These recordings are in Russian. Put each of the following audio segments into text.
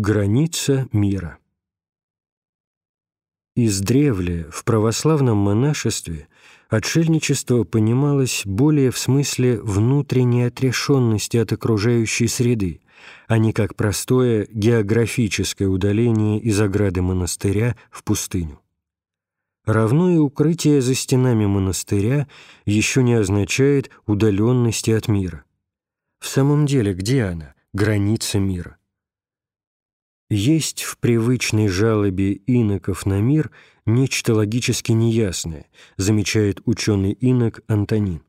Граница мира Издревле в православном монашестве отшельничество понималось более в смысле внутренней отрешенности от окружающей среды, а не как простое географическое удаление из ограды монастыря в пустыню. Равно и укрытие за стенами монастыря еще не означает удаленности от мира. В самом деле, где она, граница мира? Есть в привычной жалобе иноков на мир нечто логически неясное, замечает ученый инок Антонин.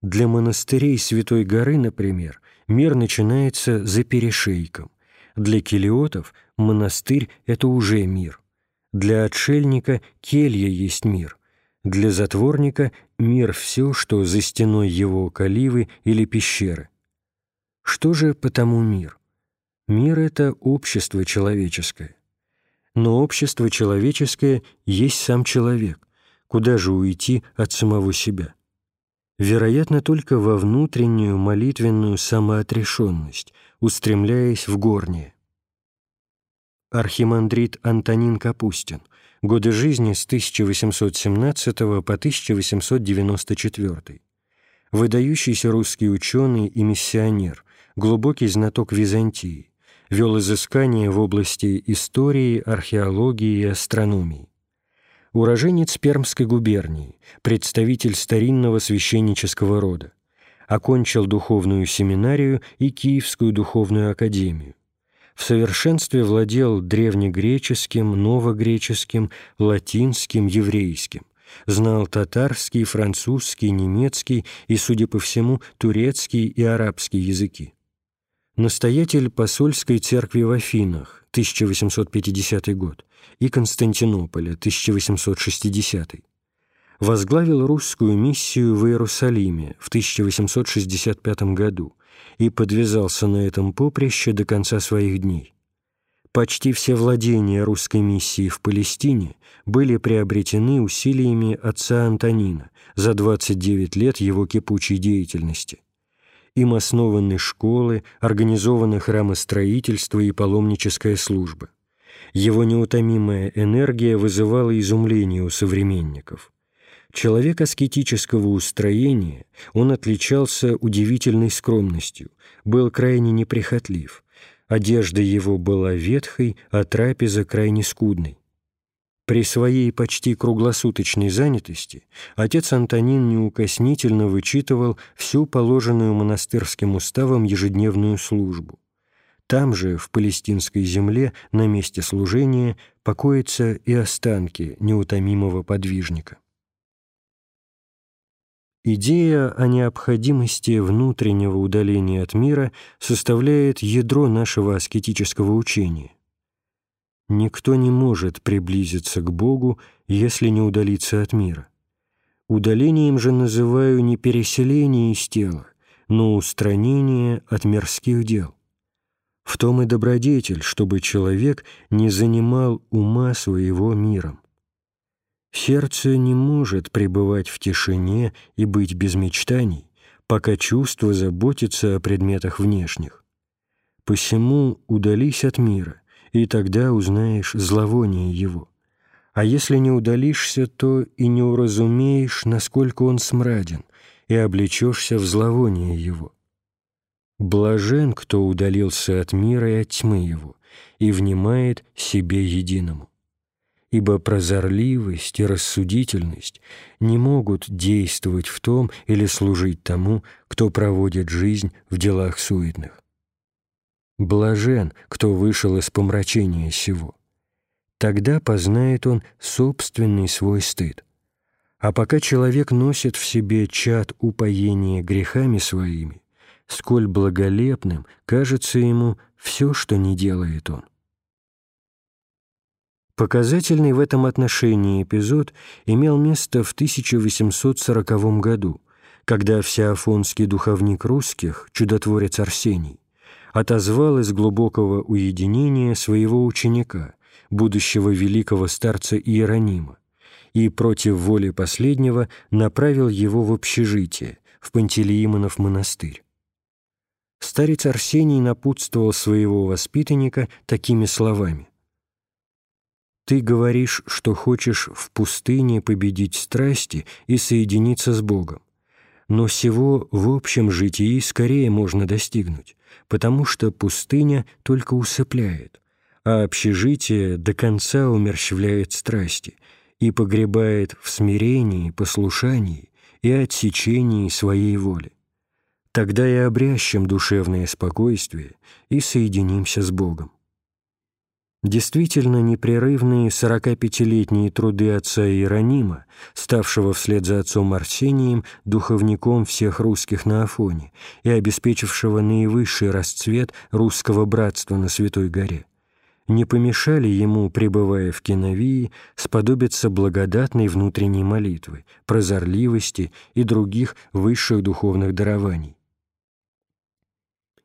Для монастырей Святой горы, например, мир начинается за перешейком. Для келиотов монастырь – это уже мир. Для отшельника келья есть мир. Для затворника мир – все, что за стеной его каливы или пещеры. Что же потому мир? Мир — это общество человеческое. Но общество человеческое есть сам человек. Куда же уйти от самого себя? Вероятно, только во внутреннюю молитвенную самоотрешенность, устремляясь в горнее. Архимандрит Антонин Капустин. Годы жизни с 1817 по 1894. Выдающийся русский ученый и миссионер, глубокий знаток Византии, вел изыскания в области истории, археологии и астрономии. Уроженец Пермской губернии, представитель старинного священнического рода. Окончил духовную семинарию и Киевскую духовную академию. В совершенстве владел древнегреческим, новогреческим, латинским, еврейским. Знал татарский, французский, немецкий и, судя по всему, турецкий и арабский языки настоятель посольской церкви в Афинах, 1850 год, и Константинополя, 1860. Возглавил русскую миссию в Иерусалиме в 1865 году и подвязался на этом поприще до конца своих дней. Почти все владения русской миссии в Палестине были приобретены усилиями отца Антонина за 29 лет его кипучей деятельности – им основаны школы, организованы храмостроительство и паломническая служба. Его неутомимая энергия вызывала изумление у современников. Человек аскетического устроения, он отличался удивительной скромностью, был крайне неприхотлив. Одежда его была ветхой, а трапеза крайне скудной. При своей почти круглосуточной занятости отец Антонин неукоснительно вычитывал всю положенную монастырским уставом ежедневную службу. Там же, в палестинской земле, на месте служения, покоятся и останки неутомимого подвижника. Идея о необходимости внутреннего удаления от мира составляет ядро нашего аскетического учения – Никто не может приблизиться к Богу, если не удалиться от мира. Удалением же называю не переселение из тела, но устранение от мирских дел. В том и добродетель, чтобы человек не занимал ума своего миром. Сердце не может пребывать в тишине и быть без мечтаний, пока чувство заботится о предметах внешних. Посему удались от мира, и тогда узнаешь зловоние его. А если не удалишься, то и не уразумеешь, насколько он смраден, и облечешься в зловоние его. Блажен, кто удалился от мира и от тьмы его, и внимает себе единому. Ибо прозорливость и рассудительность не могут действовать в том или служить тому, кто проводит жизнь в делах суетных. Блажен, кто вышел из помрачения сего. Тогда познает он собственный свой стыд. А пока человек носит в себе чад упоения грехами своими, сколь благолепным кажется ему все, что не делает он. Показательный в этом отношении эпизод имел место в 1840 году, когда всеафонский духовник русских, чудотворец Арсений, отозвал из глубокого уединения своего ученика, будущего великого старца Иеронима, и против воли последнего направил его в общежитие, в Пантелеимонов монастырь. Старец Арсений напутствовал своего воспитанника такими словами. «Ты говоришь, что хочешь в пустыне победить страсти и соединиться с Богом. Но всего в общем житии скорее можно достигнуть, потому что пустыня только усыпляет, а общежитие до конца умерщвляет страсти и погребает в смирении, послушании и отсечении своей воли. Тогда и обрящем душевное спокойствие и соединимся с Богом. Действительно непрерывные 45-летние труды отца Иеронима, ставшего вслед за отцом Арсением духовником всех русских на Афоне и обеспечившего наивысший расцвет русского братства на Святой горе, не помешали ему, пребывая в Киновии, сподобиться благодатной внутренней молитвы, прозорливости и других высших духовных дарований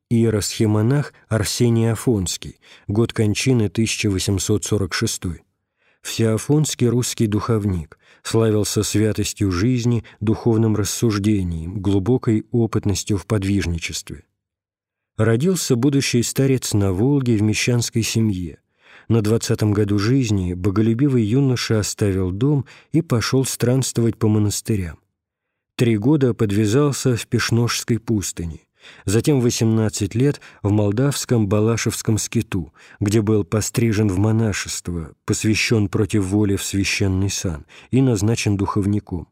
иеросхимонах Арсений Афонский, год кончины 1846. Всеафонский русский духовник, славился святостью жизни, духовным рассуждением, глубокой опытностью в подвижничестве. Родился будущий старец на Волге в мещанской семье. На двадцатом году жизни боголюбивый юноша оставил дом и пошел странствовать по монастырям. Три года подвязался в Пешножской пустыне затем 18 лет в молдавском Балашевском скиту, где был пострижен в монашество, посвящен против воли в священный сан и назначен духовником.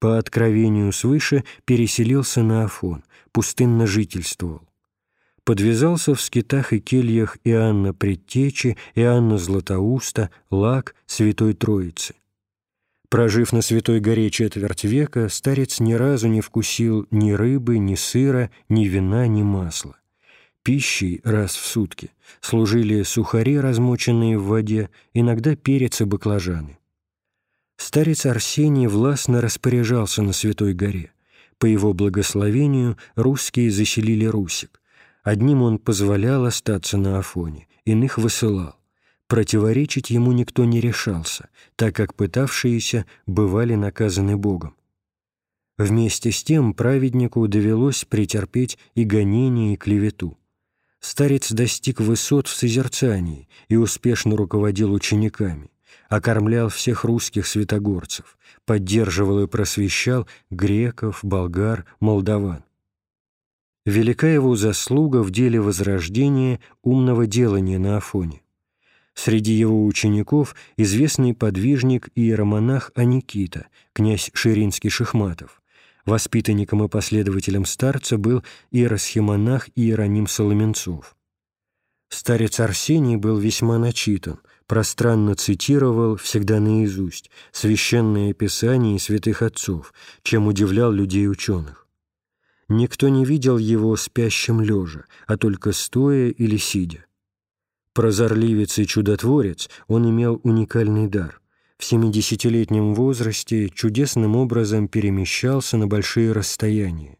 По откровению свыше переселился на Афон, пустынно жительствовал. Подвязался в скитах и кельях Иоанна Предтечи, Иоанна Златоуста, Лак, Святой Троицы – Прожив на Святой горе четверть века, старец ни разу не вкусил ни рыбы, ни сыра, ни вина, ни масла. Пищей раз в сутки служили сухари, размоченные в воде, иногда перец и баклажаны. Старец Арсений властно распоряжался на Святой горе. По его благословению русские заселили Русик. Одним он позволял остаться на Афоне, иных высылал. Противоречить ему никто не решался, так как пытавшиеся бывали наказаны Богом. Вместе с тем праведнику довелось претерпеть и гонение, и клевету. Старец достиг высот в созерцании и успешно руководил учениками, окормлял всех русских святогорцев, поддерживал и просвещал греков, болгар, молдаван. Велика его заслуга в деле возрождения умного делания на Афоне. Среди его учеников известный подвижник и иеромонах Аникита, князь Ширинский-Шихматов. Воспитанником и последователем старца был иеросхимонах Иероним Соломенцов. Старец Арсений был весьма начитан, пространно цитировал, всегда наизусть, священные писания и святых отцов, чем удивлял людей-ученых. Никто не видел его спящим лежа, а только стоя или сидя. Прозорливец и чудотворец, он имел уникальный дар. В 70-летнем возрасте чудесным образом перемещался на большие расстояния.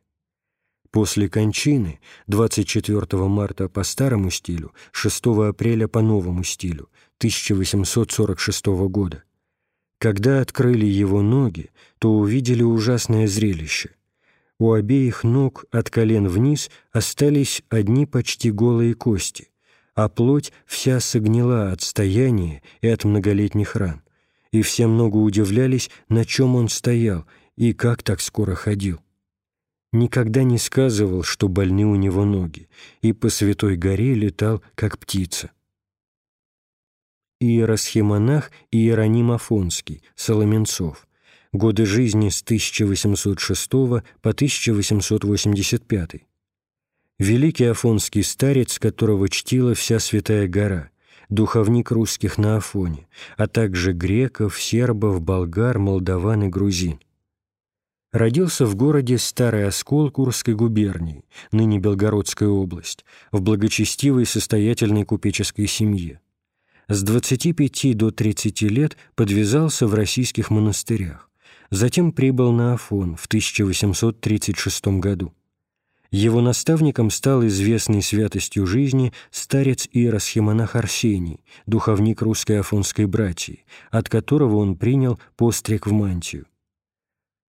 После кончины 24 марта по старому стилю, 6 апреля по новому стилю 1846 года. Когда открыли его ноги, то увидели ужасное зрелище. У обеих ног от колен вниз остались одни почти голые кости – а плоть вся согнила от стояния и от многолетних ран, и все много удивлялись, на чем он стоял и как так скоро ходил. Никогда не сказывал, что больны у него ноги, и по Святой горе летал, как птица. Иеросхимонах Иероним Афонский, Соломенцов. Годы жизни с 1806 по 1885 великий афонский старец, которого чтила вся Святая Гора, духовник русских на Афоне, а также греков, сербов, болгар, молдаван и грузин. Родился в городе Старый Оскол Курской губернии, ныне Белгородская область, в благочестивой состоятельной купеческой семье. С 25 до 30 лет подвязался в российских монастырях, затем прибыл на Афон в 1836 году. Его наставником стал известный святостью жизни старец Иеросхимонах Арсений, духовник русской афонской братьи, от которого он принял постриг в мантию.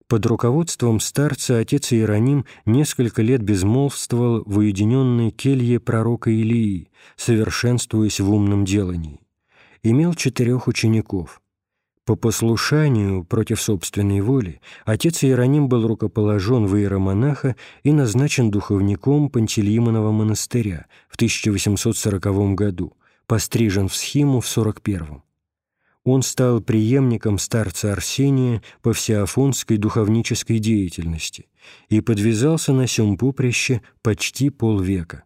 Под руководством старца отец Иероним несколько лет безмолвствовал в уединенной келье пророка Илии, совершенствуясь в умном делании. Имел четырех учеников. По послушанию против собственной воли отец Иероним был рукоположен в иеромонаха и назначен духовником Пантелеймонова монастыря в 1840 году, пострижен в схиму в 41 он стал преемником старца Арсения по всеофонской духовнической деятельности и подвязался на сём поприще почти полвека.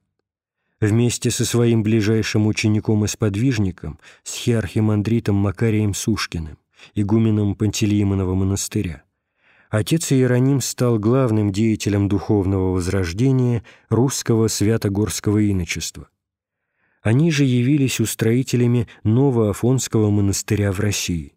Вместе со своим ближайшим учеником и сподвижником, с хиархимандритом Макарием Сушкиным, игуменом Пантелеймонова монастыря, отец Иероним стал главным деятелем духовного возрождения русского святогорского иночества, они же явились устроителями нового Афонского монастыря в России.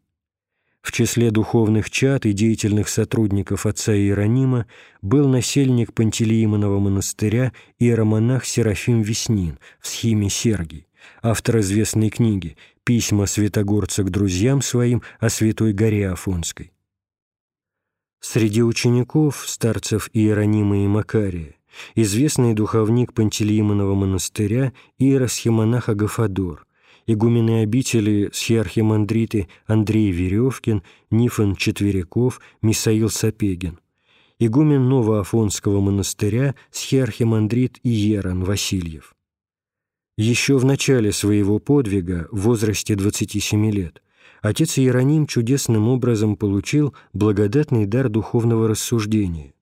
В числе духовных чад и деятельных сотрудников отца Иеронима был насельник Пантелеимонова монастыря иеромонах Серафим Веснин в схиме Сергий, автор известной книги «Письма святогорца к друзьям своим о Святой горе Афонской». Среди учеников, старцев Иеронима и Макария, известный духовник Пантелеймонова монастыря иеросхимонах Агафадор, игумены обители схиархимандриты Андрей Веревкин, Нифон Четверяков, Мисаил Сапегин, игумен Новоафонского монастыря схиархимандрит Иеран Васильев. Еще в начале своего подвига, в возрасте 27 лет, отец Иероним чудесным образом получил благодатный дар духовного рассуждения,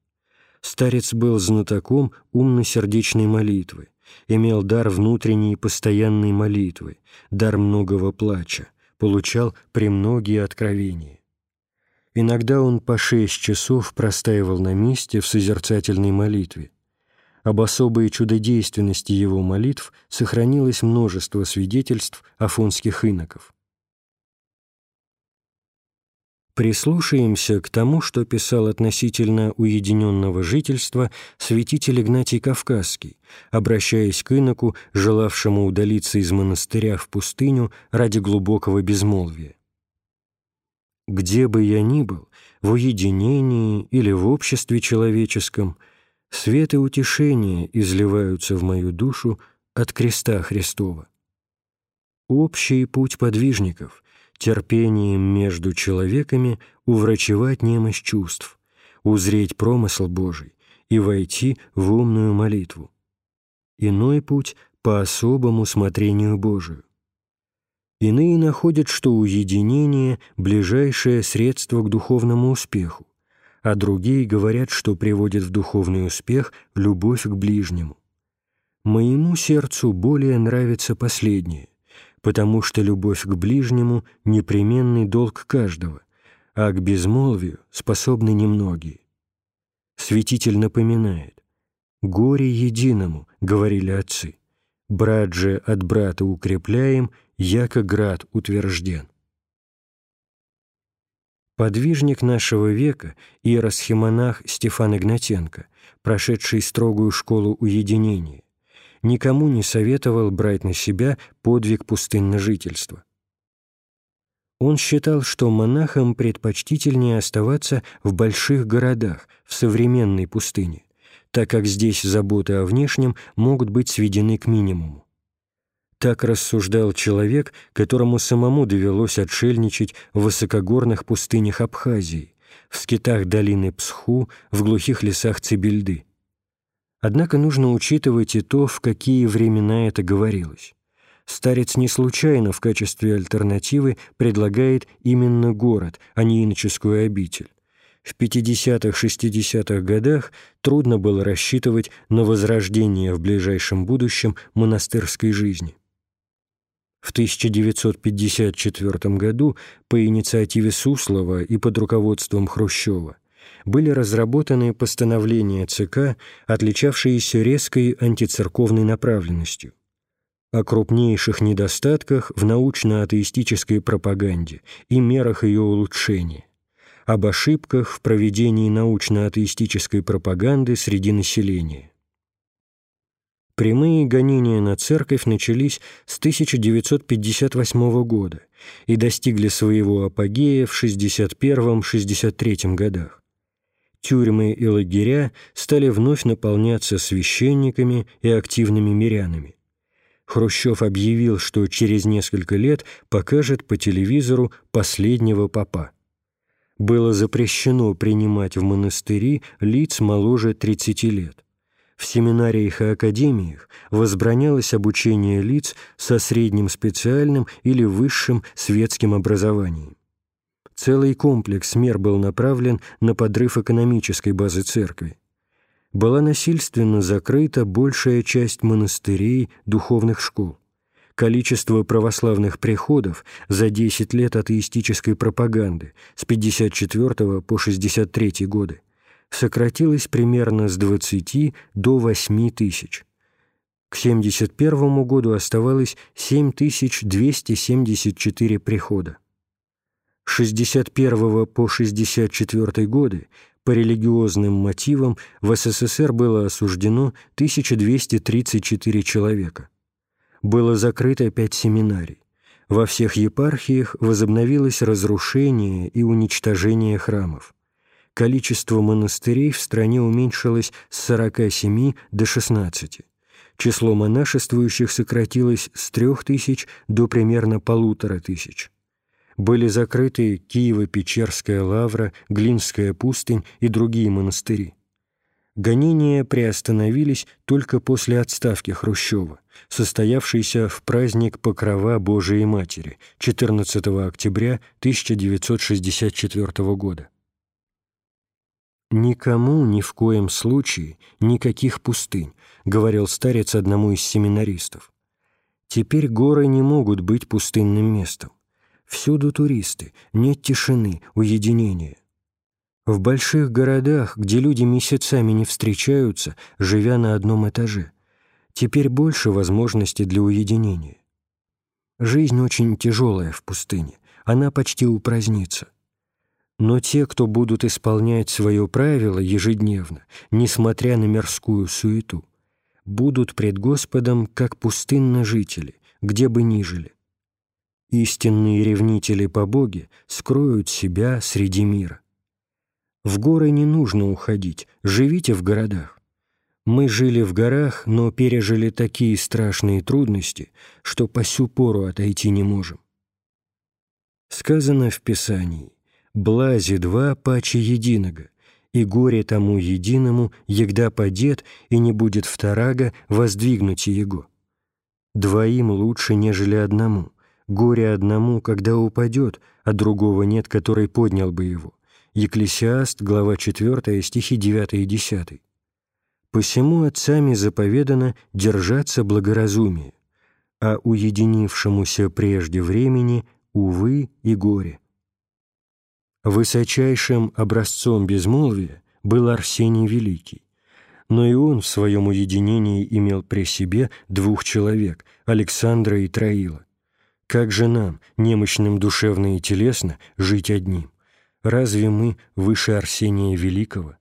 Старец был знатоком умно-сердечной молитвы, имел дар внутренней постоянной молитвы, дар многого плача, получал премногие откровения. Иногда он по шесть часов простаивал на месте в созерцательной молитве. Об особой чудодейственности его молитв сохранилось множество свидетельств афонских иноков. Прислушаемся к тому, что писал относительно уединенного жительства святитель Игнатий Кавказский, обращаясь к иноку, желавшему удалиться из монастыря в пустыню ради глубокого безмолвия. «Где бы я ни был, в уединении или в обществе человеческом, свет и утешение изливаются в мою душу от креста Христова. Общий путь подвижников, терпением между человеками уврачевать немощь чувств, узреть промысл Божий и войти в умную молитву. Иной путь по особому смотрению Божию. Иные находят, что уединение – ближайшее средство к духовному успеху, а другие говорят, что приводит в духовный успех любовь к ближнему. Моему сердцу более нравится последнее, потому что любовь к ближнему — непременный долг каждого, а к безмолвию способны немногие. Святитель напоминает, «Горе единому», — говорили отцы, «брат же от брата укрепляем, яко град утвержден». Подвижник нашего века, иеросхимонах Стефан Игнатенко, прошедший строгую школу уединения, никому не советовал брать на себя подвиг пустынножительства. Он считал, что монахам предпочтительнее оставаться в больших городах, в современной пустыне, так как здесь заботы о внешнем могут быть сведены к минимуму. Так рассуждал человек, которому самому довелось отшельничать в высокогорных пустынях Абхазии, в скитах долины Псху, в глухих лесах Цибельды. Однако нужно учитывать и то, в какие времена это говорилось. Старец не случайно в качестве альтернативы предлагает именно город, а не иноческую обитель. В 50-60-х годах трудно было рассчитывать на возрождение в ближайшем будущем монастырской жизни. В 1954 году по инициативе Суслова и под руководством Хрущева были разработаны постановления ЦК, отличавшиеся резкой антицерковной направленностью. О крупнейших недостатках в научно-атеистической пропаганде и мерах ее улучшения, об ошибках в проведении научно-атеистической пропаганды среди населения. Прямые гонения на церковь начались с 1958 года и достигли своего апогея в 61-63 годах. тюрьмы и лагеря стали вновь наполняться священниками и активными мирянами. Хрущев объявил, что через несколько лет покажет по телевизору последнего попа. Было запрещено принимать в монастыри лиц моложе 30 лет. В семинариях и академиях возбранялось обучение лиц со средним специальным или высшим светским образованием. Целый комплекс мер был направлен на подрыв экономической базы церкви была насильственно закрыта большая часть монастырей, духовных школ. Количество православных приходов за 10 лет атеистической пропаганды с 54 по 63 годы сократилось примерно с 20 до 8 тысяч. К 71 году оставалось 7274 прихода. С 61 по 64 годы по религиозным мотивам в СССР было осуждено 1234 человека. Было закрыто пять семинарий. Во всех епархиях возобновилось разрушение и уничтожение храмов. Количество монастырей в стране уменьшилось с 47 до 16. Число монашествующих сократилось с 3000 до примерно полутора тысяч были закрыты Киево-Печерская лавра, Глинская пустынь и другие монастыри. Гонения приостановились только после отставки Хрущева, состоявшейся в праздник Покрова Божией Матери 14 октября 1964 года. «Никому ни в коем случае никаких пустынь», — говорил старец одному из семинаристов. «Теперь горы не могут быть пустынным местом. Всюду туристы, нет тишины, уединения. В больших городах, где люди месяцами не встречаются, живя на одном этаже, теперь больше возможностей для уединения. Жизнь очень тяжелая в пустыне, она почти упразднится. Но те, кто будут исполнять свое правило ежедневно, несмотря на мирскую суету, будут пред Господом как пустынно жители, где бы ни жили. Истинные ревнители по Боге скроют себя среди мира. В горы не нужно уходить, живите в городах. Мы жили в горах, но пережили такие страшные трудности, что по сю пору отойти не можем. Сказано в Писании «Блази два паче единого, и горе тому единому, егда падет, и не будет вторага воздвигнуть его. Двоим лучше, нежели одному, Горе одному, когда упадет, а другого нет, который поднял бы его. Екклесиаст, глава 4, стихи 9 и 10. «Посему отцами заповедано держаться благоразумия, а уединившемуся прежде времени, увы и горе». Высочайшим образцом безмолвия был Арсений Великий, но и он в своем уединении имел при себе двух человек, Александра и Троила. Как же нам, немощным душевно и телесно, жить одним? Разве мы выше Арсения Великого?